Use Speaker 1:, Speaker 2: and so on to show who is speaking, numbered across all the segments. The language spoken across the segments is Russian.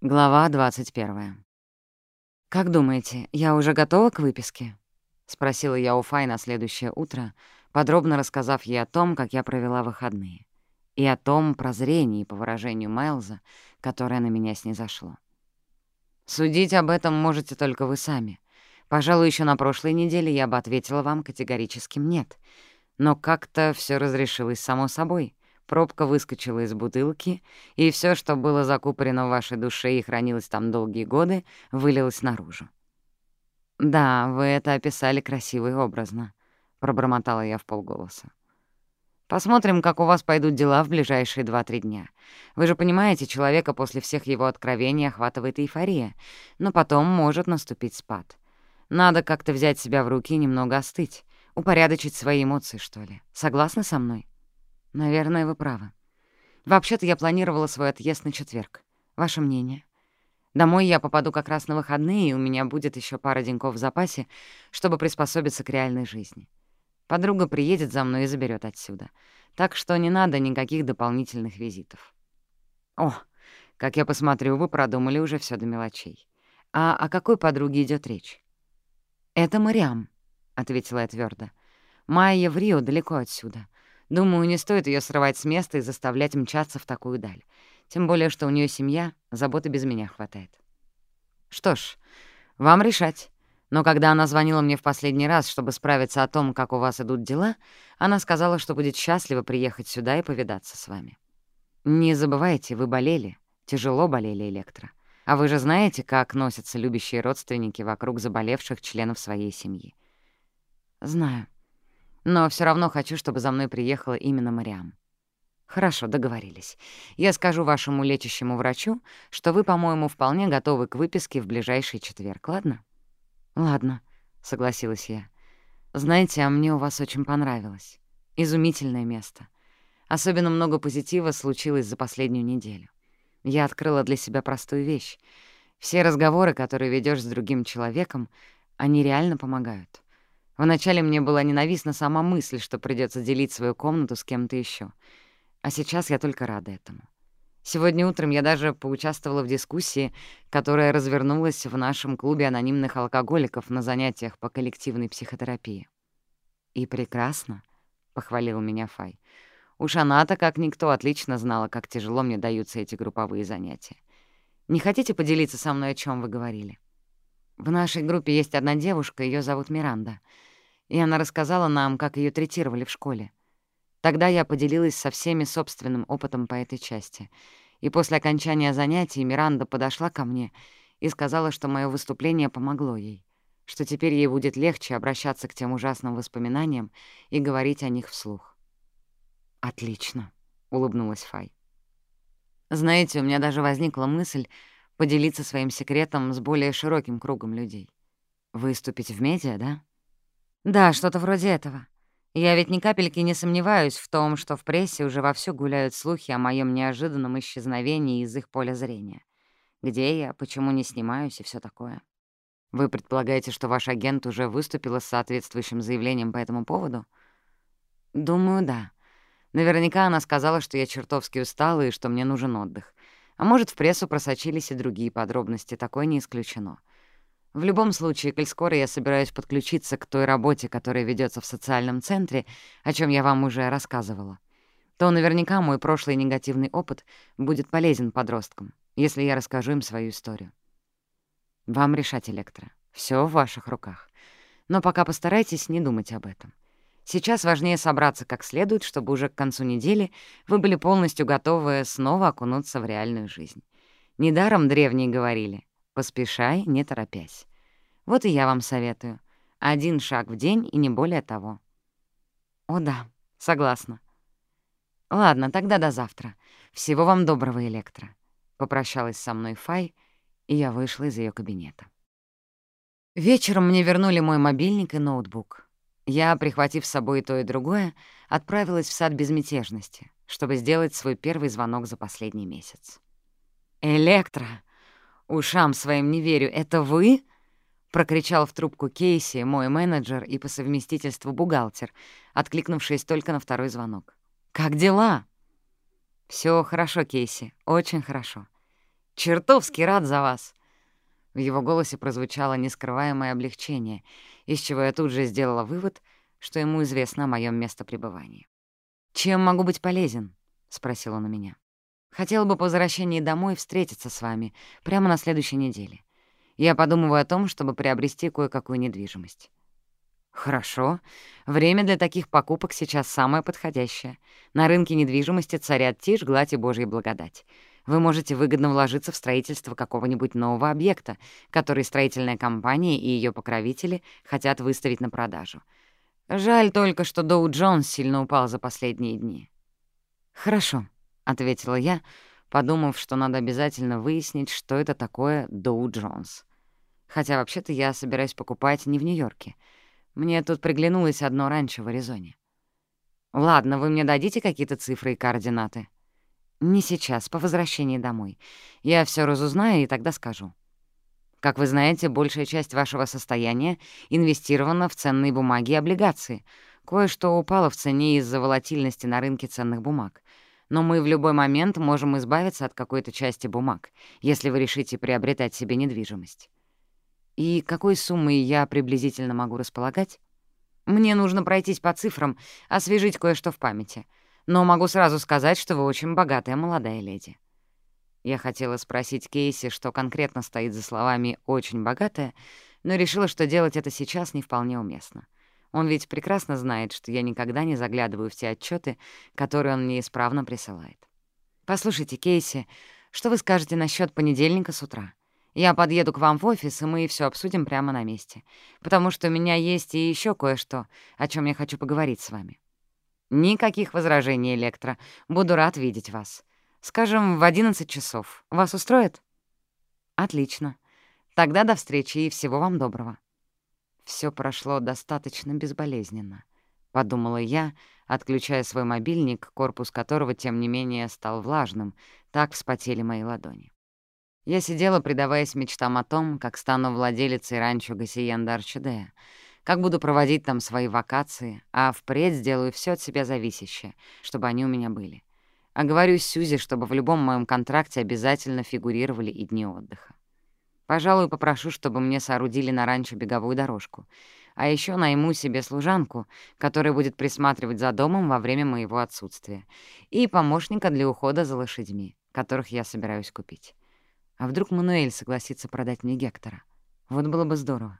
Speaker 1: Глава 21. «Как думаете, я уже готова к выписке?» — спросила я у Фай на следующее утро, подробно рассказав ей о том, как я провела выходные, и о том прозрении, по выражению Майлза, которое на меня снизошло. «Судить об этом можете только вы сами. Пожалуй, еще на прошлой неделе я бы ответила вам категорическим «нет», но как-то все разрешилось само собой — Пробка выскочила из бутылки, и все, что было закупорено в вашей душе и хранилось там долгие годы, вылилось наружу. «Да, вы это описали красиво и образно», — пробормотала я в полголоса. «Посмотрим, как у вас пойдут дела в ближайшие два-три дня. Вы же понимаете, человека после всех его откровений охватывает эйфория, но потом может наступить спад. Надо как-то взять себя в руки и немного остыть, упорядочить свои эмоции, что Наверное, вы правы. Вообще-то я планировала свой отъезд на четверг. Ваше мнение? Домой я попаду как раз на выходные, и у меня будет еще пара деньков в запасе, чтобы приспособиться к реальной жизни. Подруга приедет за мной и заберет отсюда. Так что не надо никаких дополнительных визитов. О, как я посмотрю, вы продумали уже все до мелочей. А о какой подруге идет речь? Это Мариам, ответила я твердо. Майя в Рио далеко отсюда. Думаю, не стоит ее срывать с места и заставлять мчаться в такую даль. Тем более, что у нее семья, заботы без меня хватает. Что ж, вам решать. Но когда она звонила мне в последний раз, чтобы справиться о том, как у вас идут дела, она сказала, что будет счастлива приехать сюда и повидаться с вами. Не забывайте, вы болели, тяжело болели, Электро. А вы же знаете, как носятся Но все равно хочу, чтобы за мной приехала именно Мариам. Хорошо, договорились. Я скажу вашему лечащему врачу, что вы, по-моему, вполне готовы к выписке в ближайший четверг, ладно? Ладно, согласилась я. Знаете, а мне у вас очень понравилось. Изумительное место. Особенно много позитива случилось за последнюю неделю. Я открыла для себя простую вещь. Все разговоры, которые ведешь с другим человеком, они реально помогают. Вначале мне была ненавистна сама мысль, что придется делить свою комнату с кем-то еще, А сейчас я только рада этому. Сегодня утром я даже поучаствовала в дискуссии, которая развернулась в нашем клубе анонимных алкоголиков на занятиях по коллективной психотерапии. «И прекрасно», — похвалил меня Фай. «Уж она-то, как никто, отлично знала, как тяжело мне даются эти групповые занятия. Не хотите поделиться со мной, о чем вы говорили? В нашей группе есть одна девушка, ее зовут Миранда — и она рассказала нам, как ее третировали в школе. Тогда я поделилась со всеми собственным опытом по этой части. И после окончания занятий Миранда подошла ко мне и сказала, что мое выступление помогло ей, что теперь ей будет легче обращаться к тем ужасным воспоминаниям и говорить о них вслух. «Отлично», — улыбнулась Фай. «Знаете, у меня даже возникла мысль поделиться своим секретом с более широким кругом людей. Выступить в медиа, да?» Да, что-то вроде этого. Я ведь ни капельки не сомневаюсь в том, что в прессе уже вовсю гуляют слухи о моем неожиданном исчезновении из их поля зрения. Где я, почему не снимаюсь и все такое. Вы предполагаете, что ваш агент уже выступила с соответствующим заявлением по этому поводу? Думаю, да. Наверняка она сказала, что я чертовски устала и что мне нужен отдых. А А может, в прессу просочились и другие подробности, такое не исключено. В любом случае, коль скоро я собираюсь подключиться к той работе, которая ведется в социальном центре, о чем я вам уже рассказывала, то наверняка мой прошлый негативный опыт будет полезен подросткам, если я расскажу им свою историю. Вам решать, Электро. Все в ваших руках. Но пока постарайтесь не думать об этом. Сейчас важнее собраться как следует, чтобы уже к концу недели вы были полностью готовы снова окунуться в реальную жизнь. Недаром древние говорили — Поспешай, не торопясь. Вот и я вам советую. Один шаг в день и не более того. О да, согласна. Ладно, тогда до завтра. Всего вам доброго, Электро. Попрощалась со мной Фай, и я вышла из ее кабинета. Вечером мне вернули мой мобильник и ноутбук. Я, прихватив с собой и то, и другое, отправилась в сад безмятежности, чтобы сделать свой первый звонок за последний месяц. «Электро!» «Ушам своим не верю. Это вы?» — прокричал в трубку Кейси, мой менеджер и по совместительству бухгалтер, откликнувшись только на второй звонок. «Как дела?» Все хорошо, Кейси, очень хорошо. Чертовски рад за вас!» В Его голосе прозвучала нескрываемая облегчение, из чего я тут же сделала вывод, что ему известно о моем местопребывании. «Чем могу быть полезен?» — спросил он у меня. «Хотел бы по возвращении домой встретиться с вами прямо на следующей неделе. Я подумываю о том, чтобы приобрести кое-какую недвижимость». «Хорошо. Время для таких покупок сейчас самое подходящее. На рынке недвижимости царят тишь, гладь и божья благодать. Вы можете выгодно вложиться в строительство какого-нибудь нового объекта, который строительная компания и ее покровители хотят выставить на продажу. Жаль только, что Доу Джонс сильно упал за последние дни. «Хорошо», — ответила я, подумав, что надо обязательно выяснить, что это такое Доу Джонс. Хотя вообще-то я собираюсь покупать не в Нью-Йорке. Мне тут приглянулось одно раньше в Аризоне. «Ладно, вы мне дадите какие-то цифры и координаты?» «Не сейчас, по возвращении домой. Я все разузнаю и тогда скажу». Как вы знаете, большая часть вашего состояния инвестирована в ценные бумаги и облигации. Кое-что упало в цене из-за волатильности на рынке ценных бумаг. Но мы в любой момент можем избавиться от какой-то части бумаг, если вы решите приобретать себе недвижимость. И какой суммой я приблизительно могу располагать? Мне нужно пройтись по цифрам, освежить кое-что в памяти — но могу сразу сказать, что вы очень богатая молодая леди». Я хотела спросить Кейси, что конкретно стоит за словами «очень богатая», но решила, что делать это сейчас не вполне уместно. Он ведь прекрасно знает, что я никогда не заглядываю в те отчеты, которые он мне исправно присылает. «Послушайте, Кейси, что вы скажете насчет понедельника с утра? Я подъеду к вам в офис, и мы все обсудим прямо на месте, потому что у меня есть и еще кое-что, о чем я хочу поговорить с вами». «Никаких возражений, Электро. Буду рад видеть вас. Скажем, в 11 часов. Вас устроит?» «Отлично. Тогда до встречи и всего вам доброго». Все прошло достаточно безболезненно», — подумала я, отключая свой мобильник, корпус которого, тем не менее, стал влажным, так вспотели мои ладони. Я сидела, предаваясь мечтам о том, как стану владелицей ранчо Гассиенда Арчидея, Как буду проводить там свои вакации, а впредь сделаю все от себя зависящее, чтобы они у меня были. А говорю Сюзи, чтобы в любом моем контракте обязательно фигурировали и дни отдыха. Пожалуй, попрошу, чтобы мне соорудили на ранчо беговую дорожку. А еще найму себе служанку, которая будет присматривать за домом во время моего отсутствия, и помощника для ухода за лошадьми, которых я собираюсь купить. А вдруг Мануэль согласится продать мне Гектора? Вот было бы здорово.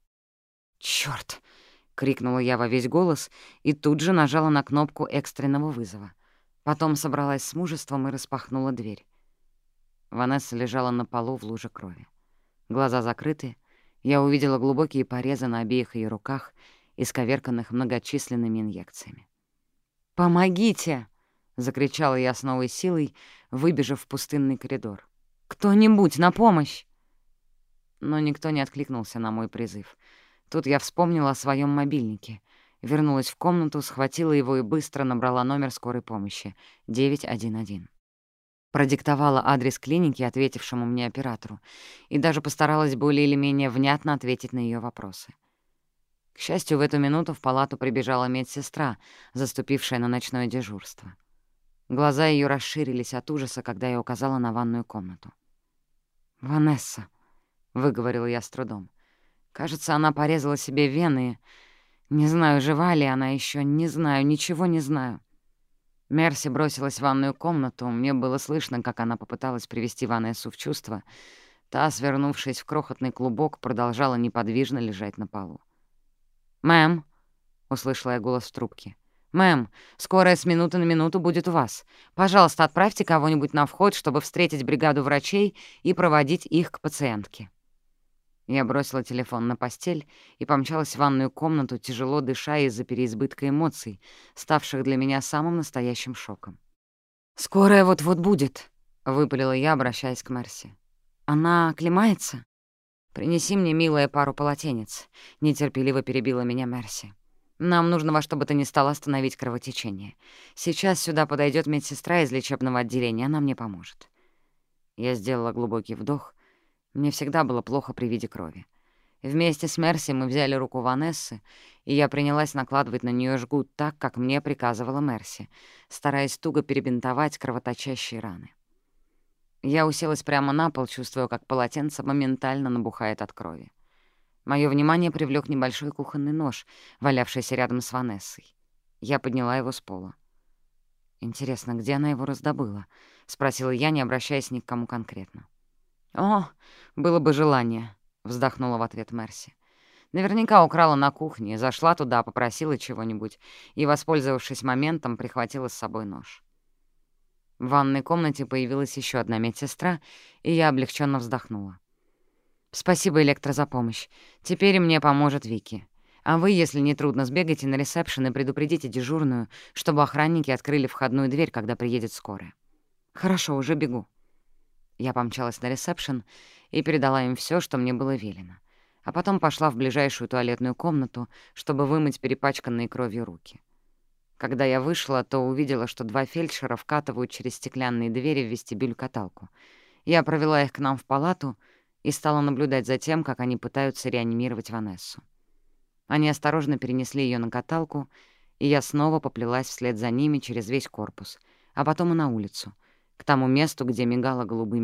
Speaker 1: Я вернулась к себе в палату с намерением улечься спать. Время ведь уже позднее. Но сон никак не шел. Я была слишком возбуждена всем тем, что случилось в моей жизни за последние два дня. Глянула на кровать Ванессы и увидела, что она пуста. Вдохнула и сразу же почувствовала какой-то неприятный металлический запах. Повернулась и увидела тоненькую красную струйку, сочившуюся из-под двери, ведущей в ванную комнату. «Чёрт!» — крикнула я во весь голос и тут же нажала на кнопку экстренного вызова. Потом собралась с мужеством и распахнула дверь. Ванесса лежала на полу в луже крови. Глаза закрыты, я увидела глубокие порезы на обеих ее руках, исковерканных многочисленными инъекциями. «Помогите!» — закричала я с новой силой, выбежав в пустынный коридор. «Кто-нибудь на помощь!» Но никто не откликнулся на мой призыв — Тут я вспомнила о своем мобильнике. Вернулась в комнату, схватила его и быстро набрала номер скорой помощи — 911. Продиктовала адрес клиники, ответившему мне оператору, и даже постаралась более или менее внятно ответить на ее вопросы. К счастью, в эту минуту в палату прибежала медсестра, заступившая на ночное дежурство. Глаза ее расширились от ужаса, когда я указала на ванную комнату. «Ванесса», — выговорила я с трудом, — Кажется, она порезала себе вены. Не знаю, жива ли она еще, не знаю, ничего не знаю. Мерси бросилась в ванную комнату. Мне было слышно, как она попыталась привести Ванессу в чувство. Та, свернувшись в крохотный клубок, продолжала неподвижно лежать на полу. «Мэм», — услышала я голос в трубке, — «мэм, скорая с минуты на минуту будет у вас. Пожалуйста, отправьте кого-нибудь на вход, чтобы встретить бригаду врачей и проводить их к пациентке». Я бросила телефон на постель и помчалась в ванную комнату, тяжело дыша из-за переизбытка эмоций, ставших для меня самым настоящим шоком. «Скорая вот-вот будет», — — выпалила я, обращаясь к Мерси. «Она оклемается?» «Принеси мне, милая, пару полотенец», — нетерпеливо перебила меня Мерси. «Нам нужно во что бы то ни стало остановить кровотечение. Сейчас сюда подойдет медсестра из лечебного отделения, она мне поможет». Я сделала глубокий вдох. Мне всегда было плохо при виде крови. Вместе с Мерси мы взяли руку Ванессы, и я принялась накладывать на нее жгут так, как мне приказывала Мерси, стараясь туго перебинтовать кровоточащие раны. Я уселась прямо на пол, чувствуя, как полотенце моментально набухает от крови. Моё внимание привлёк небольшой кухонный нож, валявшийся рядом с Ванессой. Я подняла его с пола. «Интересно, где она его раздобыла?» — спросила я, не обращаясь ни к кому конкретно. «О, было бы желание», — вздохнула в ответ Мерси. Наверняка украла на кухне, зашла туда, попросила чего-нибудь и, воспользовавшись моментом, прихватила с собой нож. В ванной комнате появилась еще одна медсестра, и я облегченно вздохнула. «Спасибо, Электро, за помощь. Теперь мне поможет Вики. А вы, если не трудно, сбегайте на ресепшн и предупредите дежурную, чтобы охранники открыли входную дверь, когда приедет скорая». «Хорошо, уже бегу». Я помчалась на ресепшн и передала им все, что мне было велено. А потом пошла в ближайшую туалетную комнату, чтобы вымыть перепачканные кровью руки. Когда я вышла, то увидела, что два фельдшера вкатывают через стеклянные двери в вестибюль каталку. Я провела их к нам в палату и стала наблюдать за тем, как они пытаются реанимировать Ванессу. Они осторожно перенесли ее на каталку, и я снова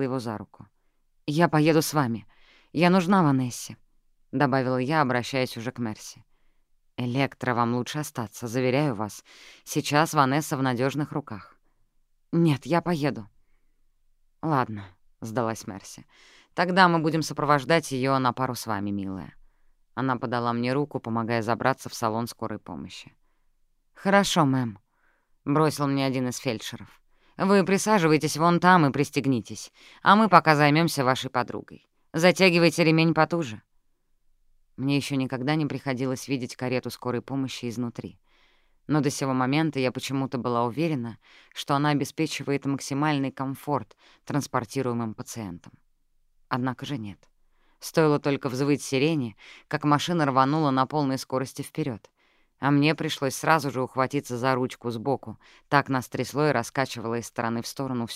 Speaker 1: поплелась вслед за ними через весь корпус, а потом и на улицу, к тому месту, где мигала голубыми огоньками припаркованная карета скорой помощи, освещая ночную темноту вокруг. «Она поправится?» — спросила я у одного из фельдшеров, когда они стали вкатывать каталку в машину. Следом за каталкой туда залезла и Мерси. «Мы сделаем все от нас зависящее, мэм», — ответил он. «Но сейчас нам надо ехать без промедления». Он сделал движение, чтобы закрыть дверцу, но я инстинктивно схватила его за руку. «Я поеду с вами. Я нужна Ванессе», — добавила я, обращаясь уже к Мерси. «Электро, вам лучше остаться, заверяю вас. Сейчас Ванесса в надежных руках». «Нет, я поеду». «Ладно», — сдалась Мерси. «Тогда мы будем сопровождать ее на пару с вами, милая». Она подала мне руку, помогая забраться в салон скорой помощи. «Хорошо, мэм», — бросил мне один из фельдшеров. «Вы присаживайтесь вон там и пристегнитесь, а мы пока займемся вашей подругой. Затягивайте ремень потуже». Мне еще никогда не приходилось видеть карету скорой помощи изнутри но до сего момента я почему-то была уверена, что она обеспечивает максимальный комфорт транспортируемым пациентам. Однако же нет. Стоило только взвыть сирене, как машина рванула на полной скорости вперед, а мне пришлось сразу же ухватиться за ручку сбоку, так нас трясло и раскачивало из стороны в сторону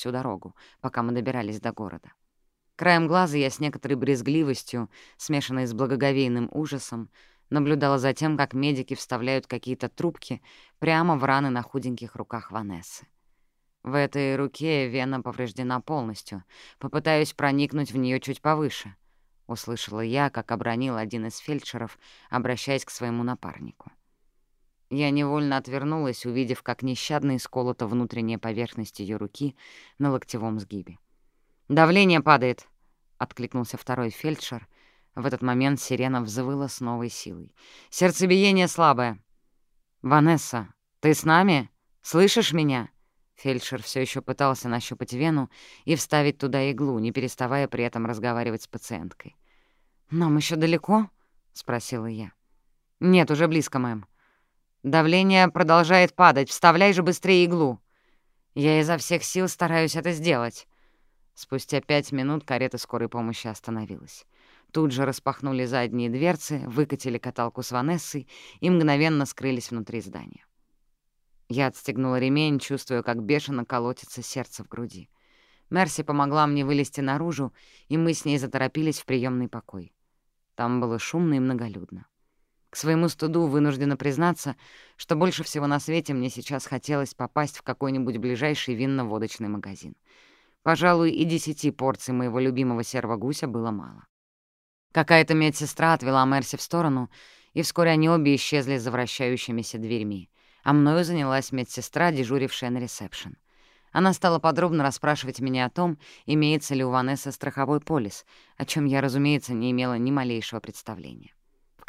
Speaker 1: всю дорогу, пока мы добирались до города. Краем глаза я с некоторой брезгливостью, смешанной с благоговейным ужасом, наблюдала за тем, как медики вставляют какие-то трубки прямо в раны на худеньких руках Ванессы. В этой руке вена повреждена полностью. Попытаюсь проникнуть в нее чуть повыше. Услышала я, как обронил один из фельдшеров, обращаясь к своему напарнику. Я невольно отвернулась, увидев, как нещадно исколота внутренняя поверхность ее руки на локтевом сгибе. «Давление падает», — откликнулся второй фельдшер — в этот момент сирена взвыла с новой силой. «Сердцебиение слабое». «Ванесса, ты с нами? Слышишь меня?» Фельдшер все еще пытался нащупать вену и вставить туда иглу, не переставая при этом разговаривать с пациенткой. «Нам еще далеко?» — спросила я. «Нет, уже близко, мэм. Давление продолжает падать. Вставляй же быстрее иглу. Я изо всех сил стараюсь это сделать». Спустя пять минут карета скорой помощи остановилась. Тут же распахнули задние дверцы, выкатили каталку с Ванессой и мгновенно скрылись внутри здания. Я отстегнула ремень, чувствуя, как бешено колотится сердце в груди. Мерси помогла мне вылезти наружу, и мы с ней заторопились в приемный покой. Там было шумно и многолюдно. К своему студу вынуждена признаться, что больше всего на свете мне сейчас хотелось попасть в какой-нибудь ближайший винно-водочный магазин. Пожалуй, и десяти порций моего любимого серого гуся было мало. Какая-то медсестра отвела Мерси в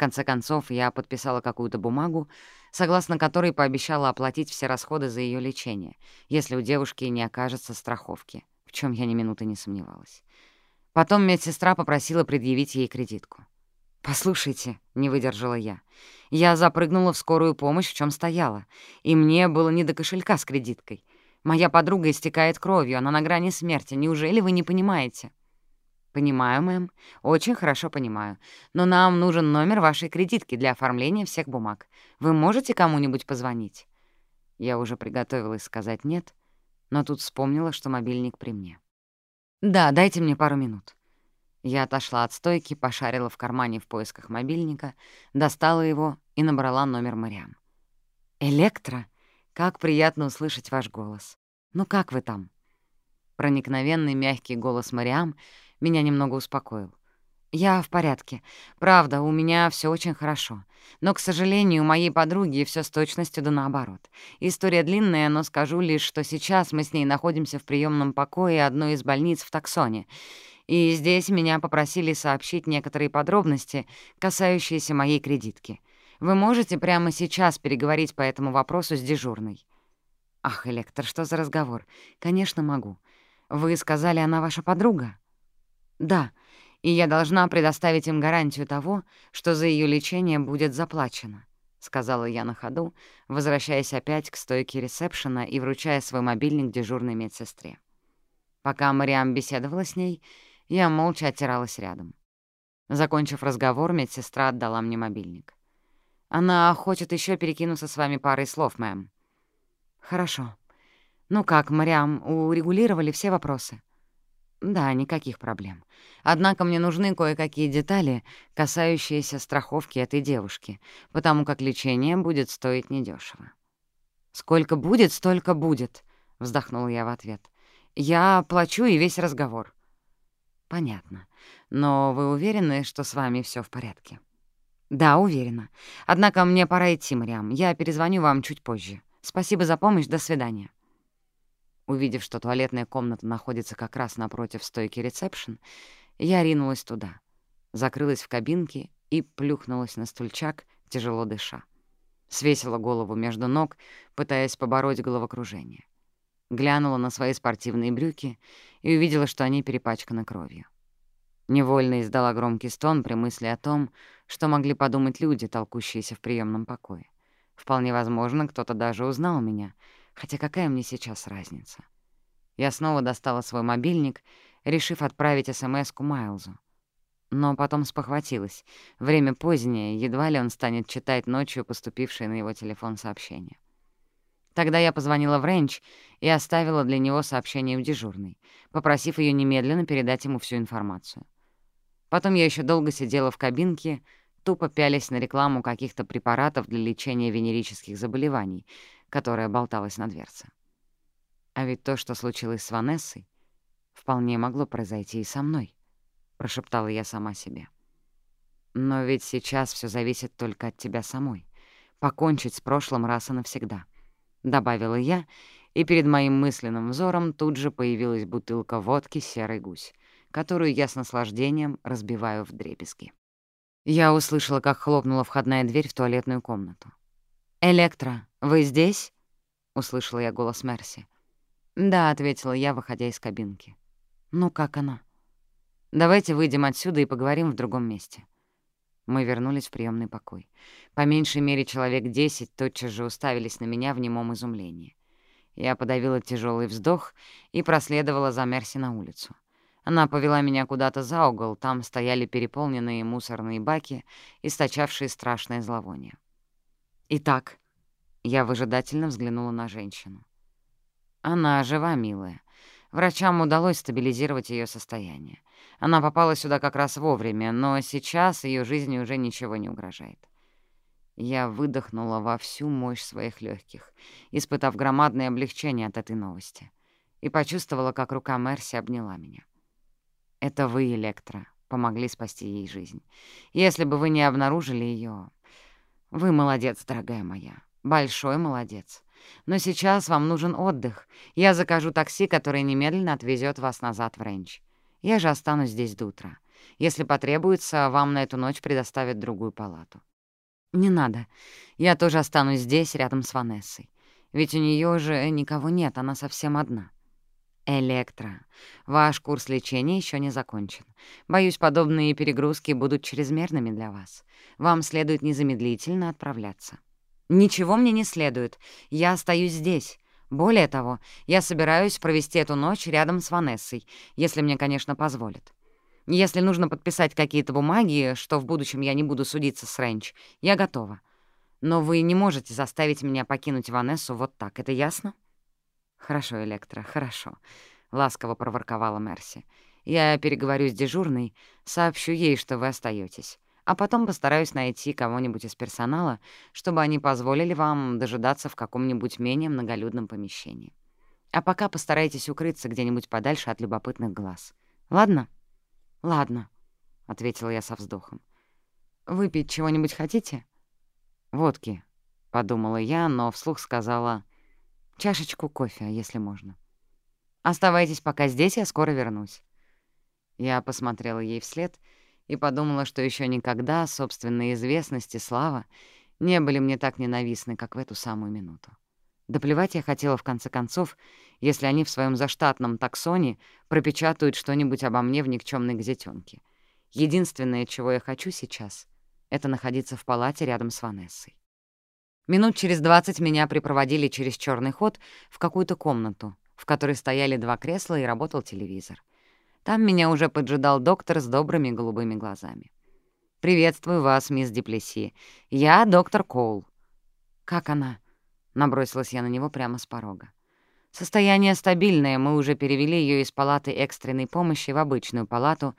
Speaker 1: сторону, и вскоре они обе исчезли за вращающимися дверьми, а мною занялась медсестра, дежурившая на ресепшн. Она стала подробно расспрашивать меня о том, имеется ли у Ванессы страховой полис, о чем я, разумеется, не имела ни малейшего представления. В конце концов, я подписала какую-то бумагу, согласно которой пообещала оплатить все расходы за ее лечение, если у девушки не окажется страховки, в чем я ни минуты не сомневалась. Потом медсестра попросила предъявить ей кредитку. «Послушайте», — не выдержала я, — «я запрыгнула в скорую помощь, в чем стояла, и мне было не до кошелька с кредиткой. Моя подруга истекает кровью, она на грани смерти. Неужели вы не понимаете?» «Понимаю, мэм. Очень хорошо понимаю. Но нам нужен номер вашей кредитки для оформления всех бумаг. Вы можете кому-нибудь позвонить?» Я уже приготовилась сказать «нет», но тут вспомнила, что мобильник при мне. «Да, дайте мне пару минут». Я отошла от стойки, пошарила в кармане в поисках мобильника, достала его и набрала номер Мариам. «Электро? Как приятно услышать ваш голос. Ну как вы там?» Проникновенный мягкий голос Мариам меня немного успокоил. «Я в порядке. Правда, у меня все очень хорошо. Но, к сожалению, у моей подруги все с точностью да наоборот. История длинная, но скажу лишь, что сейчас мы с ней находимся в приемном покое одной из больниц в Таксоне. И здесь меня попросили сообщить некоторые подробности, касающиеся моей кредитки. Вы можете прямо сейчас переговорить по этому вопросу с дежурной?» «Ах, Электор, что за разговор? Конечно, могу. Вы сказали, она ваша подруга?» «Да, и я должна предоставить им гарантию того, что за ее лечение будет заплачено», — сказала я на ходу, возвращаясь опять к стойке ресепшена и вручая свой мобильник дежурной медсестре. Пока Мариам беседовала с ней, я молча оттиралась рядом. Закончив разговор, медсестра отдала мне мобильник. «Она хочет еще перекинуться с вами парой слов, мэм». «Хорошо. Ну как, Мариам, урегулировали все вопросы?» Да, никаких проблем. Однако мне нужны кое-какие детали, касающиеся страховки этой девушки, потому как лечение будет стоить недешево. «Сколько будет, столько будет», — вздохнула я в ответ. «Я плачу и весь разговор». «Понятно. Но вы уверены, что с вами все в порядке?» «Да, уверена. Однако мне пора идти, Мариам. Я перезвоню вам чуть позже. Спасибо за помощь. До свидания». Увидев, что туалетная комната находится как раз напротив стойки ресепшн, я ринулась туда, закрылась в кабинке и плюхнулась на стульчак, тяжело дыша. Свесила голову между ног, пытаясь побороть головокружение. Глянула на свои спортивные брюки и увидела, что они перепачканы кровью. Невольно издала громкий стон при мысли о том, что могли подумать люди, толкущиеся в приемном покое. Вполне возможно, кто-то даже узнал меня — Хотя какая мне сейчас разница? Я снова достала свой мобильник, решив отправить СМС-ку Майлзу. Но потом спохватилась. Время позднее, едва ли он станет читать ночью поступившие на его телефон сообщения. Тогда я позвонила в Рэнч и оставила для него сообщение в дежурной, попросив ее немедленно передать ему всю информацию. Потом я еще долго сидела в кабинке, тупо пялись на рекламу каких-то препаратов для лечения венерических заболеваний, которая болталась на дверце. «А ведь то, что случилось с Ванессой, вполне могло произойти и со мной», — прошептала я сама себе. «Но ведь сейчас все зависит только от тебя самой. Покончить с прошлым раз и навсегда», — добавила я, и перед моим мысленным взором тут же появилась бутылка водки «Серый гусь», которую я с наслаждением разбиваю в дребезги. Я услышала, как хлопнула входная дверь в туалетную комнату. «Электро!» вы здесь?» — услышала я голос Мерси. «Да», — ответила я, выходя из кабинки. «Ну, как она?» «Давайте выйдем отсюда и поговорим в другом месте». Мы вернулись в приемный покой. По меньшей мере человек десять тотчас же уставились на меня в немом изумлении. Я подавила тяжелый вздох и проследовала за Мерси на улицу. Она повела меня куда-то за угол, там стояли переполненные мусорные баки, источавшие страшное зловоние. «Итак», — Я выжидательно взглянула на женщину. Она жива, милая. Врачам удалось стабилизировать ее состояние. Она попала сюда как раз вовремя, но сейчас ее жизни уже ничего не угрожает. Я выдохнула во всю мощь своих легких, испытав громадное облегчение от этой новости, и почувствовала, как рука Мерси обняла меня. «Это вы, Электра, помогли спасти ей жизнь. Если бы вы не обнаружили ее, Вы молодец, дорогая моя. Большой молодец. Но сейчас вам нужен отдых. Я закажу такси, которое немедленно отвезет вас назад в Ренч. Я же останусь здесь до утра. Если потребуется, вам на эту ночь предоставят другую палату. Не надо. Я тоже останусь здесь, рядом с Ванессой. Ведь у нее же никого нет, она совсем одна. Электро, ваш курс лечения еще не закончен. Боюсь, подобные перегрузки будут чрезмерными для вас. Вам следует незамедлительно отправляться. Ничего мне не следует. Я остаюсь здесь. Более того, я собираюсь провести эту ночь рядом с Ванессой, если мне, конечно, позволят. Если нужно подписать какие-то бумаги, что в будущем я не буду судиться с Рэнч, я готова. Но вы не можете заставить меня покинуть Ванессу вот так, это ясно? «Хорошо, Электро, хорошо», — ласково проворковала Мерси. «Я переговорю с дежурной, сообщу ей, что вы остаетесь, А потом постараюсь найти кого-нибудь из персонала, чтобы они позволили вам дожидаться в каком-нибудь менее многолюдном помещении. А пока постарайтесь укрыться где-нибудь подальше от любопытных глаз. Ладно? Ладно, — ответила я со вздохом. Выпить чего-нибудь хотите? Водки, — подумала я, но вслух сказала чашечку кофе, если можно. Оставайтесь пока здесь, я скоро вернусь. Я посмотрела ей вслед — и подумала, что еще никогда собственная известность и слава не были мне так ненавистны, как в эту самую минуту. Да плевать я хотела, в конце концов, если они в своем заштатном таксоне пропечатают что-нибудь обо мне в никчемной газетенке. Единственное, чего я хочу сейчас, — это находиться в палате рядом с Ванессой. Минут через двадцать меня припроводили через черный ход в какую-то комнату, в которой стояли два кресла и работал телевизор. Там меня уже поджидал доктор с добрыми голубыми глазами. «Приветствую вас, мисс Диплеси. Я доктор Коул». «Как она?» — набросилась я на него прямо с порога. «Состояние стабильное, мы уже перевели ее из палаты экстренной помощи в обычную палату,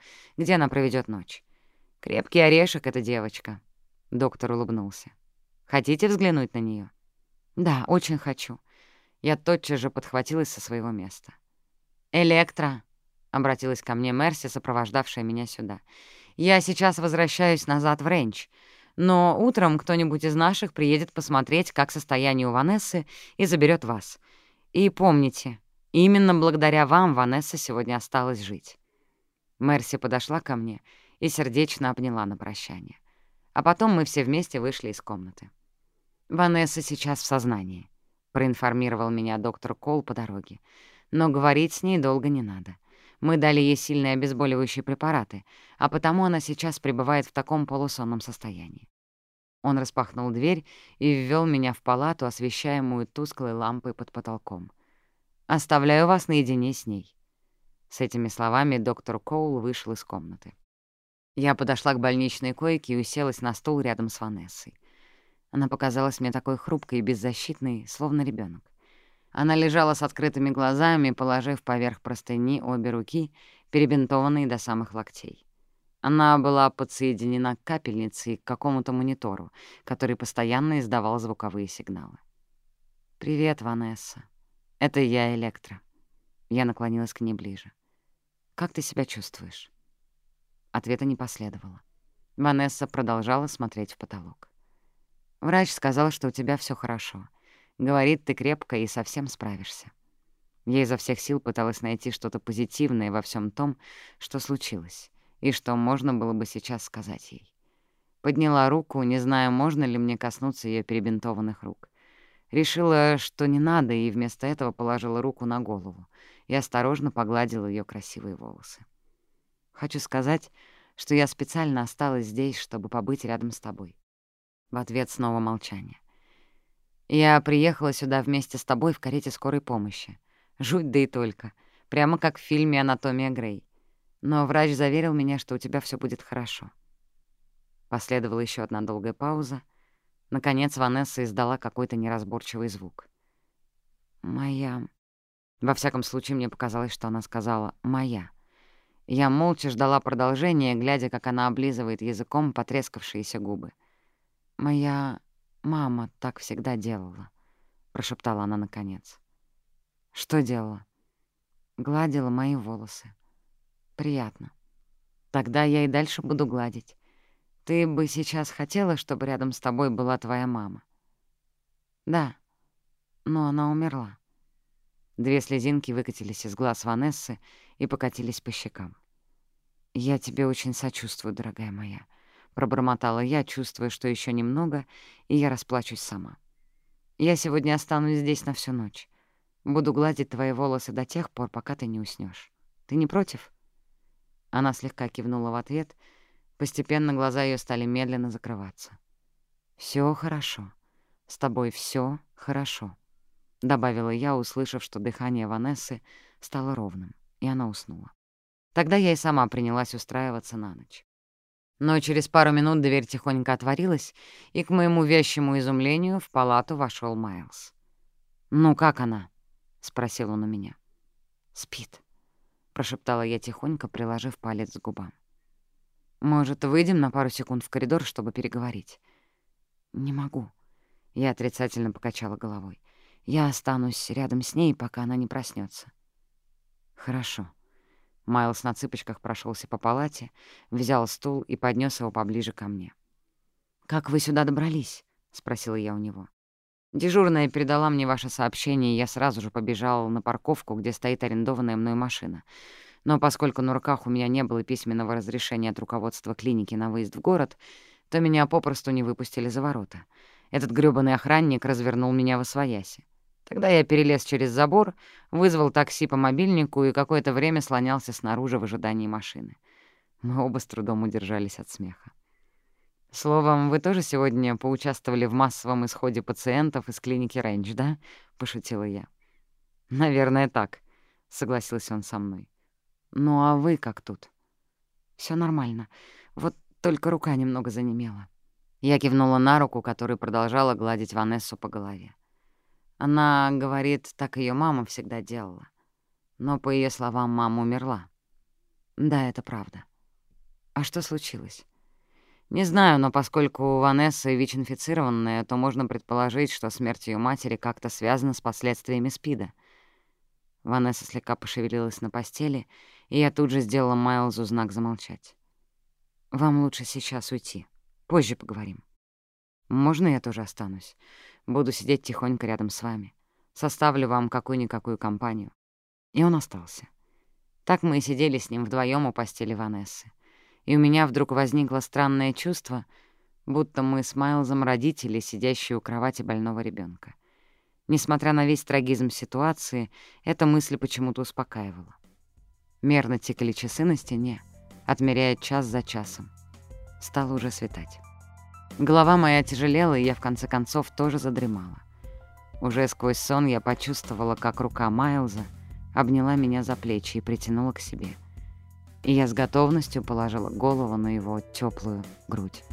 Speaker 1: где она проведет ночь. Крепкий орешек эта девочка». Доктор улыбнулся. Хотите взглянуть на нее? «Да, очень хочу». Я тотчас же подхватилась со своего места. «Электро», — обратилась ко мне Мерси, сопровождавшая меня сюда. «Я сейчас возвращаюсь назад в Ренч, но утром кто-нибудь из наших приедет посмотреть, как состояние у Ванессы, и заберет вас. И помните, именно благодаря вам Ванесса сегодня осталась жить». Мерси подошла ко мне и сердечно обняла на прощание. А потом мы все вместе вышли из комнаты. «Ванесса сейчас в сознании», — проинформировал меня доктор Кол по дороге. «Но говорить с ней долго не надо. Мы дали ей сильные обезболивающие препараты, а потому она сейчас пребывает в таком полусонном состоянии». Он распахнул дверь и ввел меня в палату, освещаемую тусклой лампой под потолком. «Оставляю вас наедине с ней». С этими словами доктор Коул вышел из комнаты. Я подошла к больничной койке и уселась на стул рядом с Ванессой. Она показалась мне такой хрупкой и беззащитной, словно ребенок. Она лежала с открытыми глазами, положив поверх простыни обе руки, перебинтованные до самых локтей. Она была подсоединена к капельнице и к какому-то монитору, который постоянно издавал звуковые сигналы. «Привет, Ванесса. Это я, Электро». Я наклонилась к ней ближе. «Как ты себя чувствуешь?» Ответа не последовало. Ванесса продолжала смотреть в потолок. Врач сказал, что у тебя все хорошо. говорит, ты крепко и совсем справишься. Я изо всех сил пыталась найти что-то позитивное во всем том, что случилось, и что можно было бы сейчас сказать ей. Подняла руку, не зная, можно ли мне коснуться ее перебинтованных рук. Решила, что не надо, и вместо этого положила руку на голову и осторожно погладила ее красивые волосы. «Хочу сказать, что я специально осталась здесь, чтобы побыть рядом с тобой». В ответ снова молчание.«Я приехала сюда вместе с тобой в карете скорой помощи. Жуть да и только. Прямо как в фильме «Анатомия Грей». Но врач заверил меня, что у тебя все будет хорошо». Последовала еще одна долгая пауза. Наконец Ванесса издала какой-то неразборчивый звук. «Моя...» Во всяком случае, мне показалось, что она сказала «моя». Я молча ждала продолжения, глядя, как она облизывает языком потрескавшиеся губы. «Моя мама так всегда делала», — прошептала она наконец. «Что делала?» «Гладила мои волосы. Приятно. Тогда я и дальше буду гладить. Ты бы сейчас хотела, чтобы рядом с тобой была твоя мама?» «Да». но она умерла. Две слезинки выкатились из глаз Ванессы и покатились по щекам. «Я тебе очень сочувствую, дорогая моя», — пробормотала я, чувствуя, что еще немного, и я расплачусь сама. «Я сегодня останусь здесь на всю ночь. Буду гладить твои волосы до тех пор, пока ты не уснешь. Ты не против?» Она слегка кивнула в ответ. Постепенно глаза ее стали медленно закрываться. Все хорошо. С тобой все хорошо», — добавила я, услышав, что дыхание Ванессы стало ровным, и она уснула. Тогда я и сама принялась устраиваться на ночь. Но через пару минут дверь тихонько отворилась, и, к моему вещему изумлению, в палату вошел Майлз. «Ну, как она?» — спросил он у меня. «Спит», — прошептала я тихонько, приложив палец к губам. «Может, выйдем на пару секунд в коридор, чтобы переговорить?» «Не могу», — я отрицательно покачала головой. «Я останусь рядом с ней, пока она не проснется. «Хорошо», Майлз на цыпочках прошелся по палате, взял стул и поднес его поближе ко мне. «Как вы сюда добрались?» — спросила я у него. Дежурная передала мне ваше сообщение, и я сразу же побежала на парковку, где стоит арендованная мной машина. Но поскольку на руках у меня не было письменного разрешения от руководства клиники на выезд в город, то меня попросту не выпустили за ворота. Этот грёбаный охранник развернул меня в освояси. Тогда я перелез через забор, вызвал такси по мобильнику и какое-то время слонялся снаружи в ожидании машины. Мы оба с трудом удержались от смеха. «Словом, вы тоже сегодня поучаствовали в массовом исходе пациентов из клиники Рэндж, да?» — пошутила я. «Наверное, так», — согласился он со мной. «Ну а вы как тут?» Все нормально. Вот только рука немного занемела». Я кивнула на руку, которой продолжала гладить Ванессу по голове. Она говорит, так ее мама всегда делала. Но, по ее словам, мама умерла. Да, это правда. А что случилось? Не знаю, но поскольку Ванесса ВИЧ-инфицированная, то можно предположить, что смерть ее матери как-то связана с последствиями СПИДа. Ванесса слегка пошевелилась на постели, и я тут же сделала Майлзу знак замолчать. «Вам лучше сейчас уйти. Позже поговорим». «Можно я тоже останусь? Буду сидеть тихонько рядом с вами. Составлю вам какую-никакую компанию». И он остался. Так мы и сидели с ним вдвоем у постели Ванессы. И у меня вдруг возникло странное чувство, будто мы с Майлзом родители, сидящие у кровати больного ребенка. Несмотря на весь трагизм ситуации, эта мысль почему-то успокаивала. Мерно тикали часы на стене, отмеряя час за часом. Стало уже светать. Голова моя тяжелела, и я в конце концов тоже задремала. Уже сквозь сон я почувствовала, как рука Майлза обняла меня за плечи и притянула к себе. И я с готовностью положила голову на его теплую грудь.